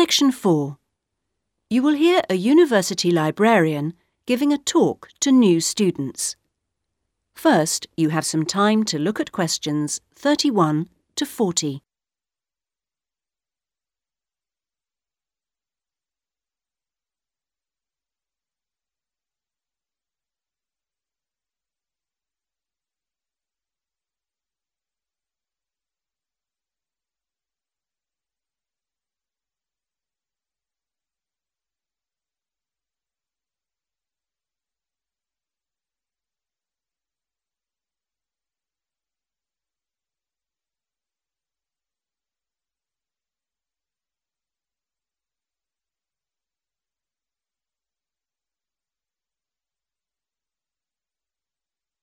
Section 4. You will hear a university librarian giving a talk to new students. First, you have some time to look at questions 31 to 40.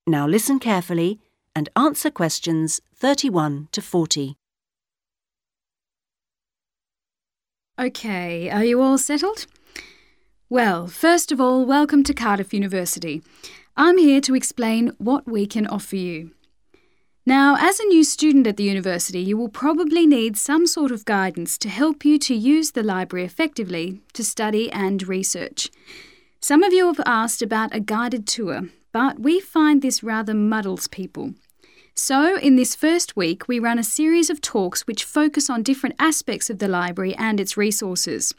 Now listen carefully and answer questions 31 to 40. Okay, are you all settled? Well, first of all, welcome to Cardiff University. I'm here to explain what we can offer you. Now, as a new student at the university, you will probably need some sort of guidance to help you to use the library effectively to study and research. Some of you have asked about a guided tour, but we find this rather muddles people. So, in this first week, we run a series of talks which focus on different aspects of the library and its resources.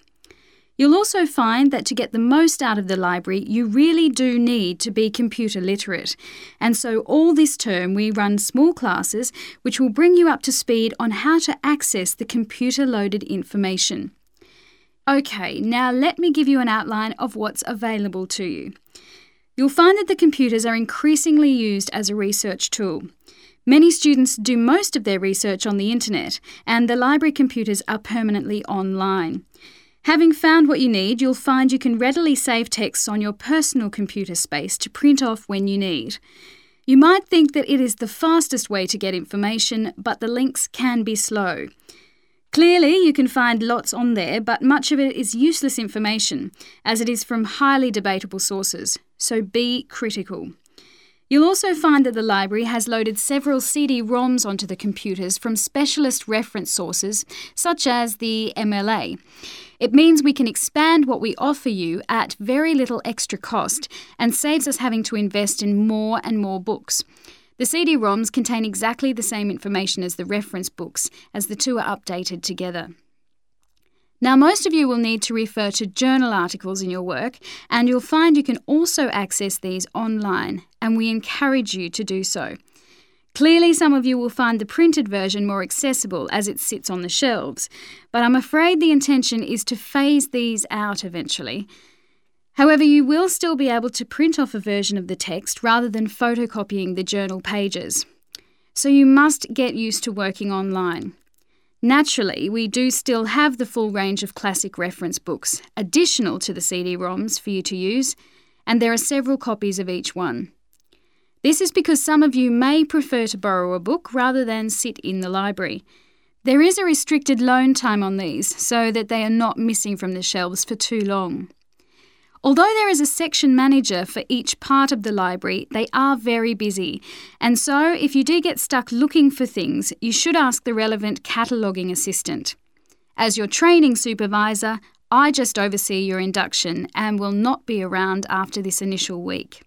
You'll also find that to get the most out of the library, you really do need to be computer literate. And so, all this term, we run small classes which will bring you up to speed on how to access the computer loaded information. Okay, now let me give you an outline of what's available to you. You'll find that the computers are increasingly used as a research tool. Many students do most of their research on the internet, and the library computers are permanently online. Having found what you need, you'll find you can readily save texts on your personal computer space to print off when you need. You might think that it is the fastest way to get information, but the links can be slow. Clearly, you can find lots on there, but much of it is useless information, as it is from highly debatable sources, so be critical. You'll also find that the library has loaded several CD ROMs onto the computers from specialist reference sources, such as the MLA. It means we can expand what we offer you at very little extra cost and saves us having to invest in more and more books. The CD-ROMs contain exactly the same information as the reference books, as the two are updated together. Now, most of you will need to refer to journal articles in your work, and you'll find you can also access these online, and we encourage you to do so. Clearly, some of you will find the printed version more accessible as it sits on the shelves, but I'm afraid the intention is to phase these out eventually. However, you will still be able to print off a version of the text rather than photocopying the journal pages. So you must get used to working online. Naturally, we do still have the full range of classic reference books, additional to the CD ROMs for you to use, and there are several copies of each one. This is because some of you may prefer to borrow a book rather than sit in the library. There is a restricted loan time on these so that they are not missing from the shelves for too long. Although there is a section manager for each part of the library, they are very busy. And so, if you do get stuck looking for things, you should ask the relevant cataloguing assistant. As your training supervisor, I just oversee your induction and will not be around after this initial week.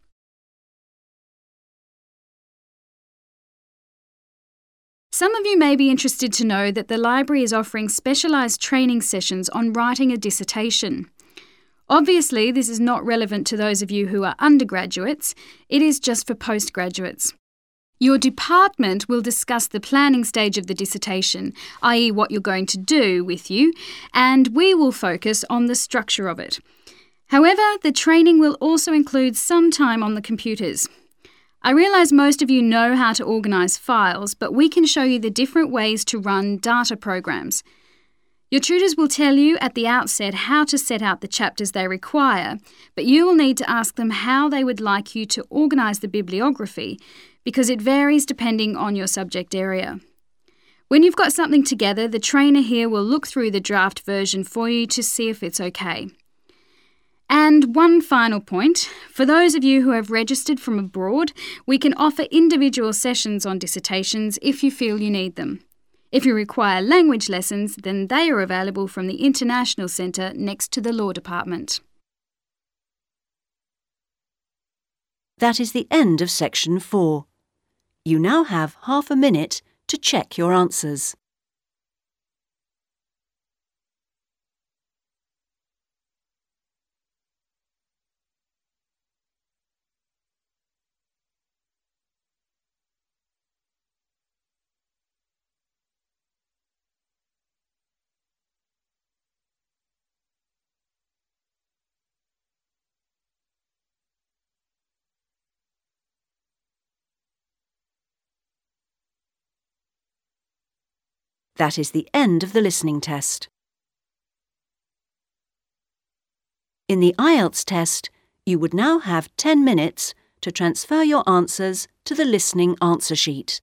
Some of you may be interested to know that the library is offering specialised training sessions on writing a dissertation. Obviously, this is not relevant to those of you who are undergraduates, it is just for postgraduates. Your department will discuss the planning stage of the dissertation, i.e., what you're going to do with you, and we will focus on the structure of it. However, the training will also include some time on the computers. I realise most of you know how to organise files, but we can show you the different ways to run data programs. Your tutors will tell you at the outset how to set out the chapters they require, but you will need to ask them how they would like you to organise the bibliography because it varies depending on your subject area. When you've got something together, the trainer here will look through the draft version for you to see if it's okay. And one final point for those of you who have registered from abroad, we can offer individual sessions on dissertations if you feel you need them. If you require language lessons, then they are available from the International Centre next to the Law Department. That is the end of section 4. You now have half a minute to check your answers. That is the end of the listening test. In the IELTS test, you would now have 10 minutes to transfer your answers to the listening answer sheet.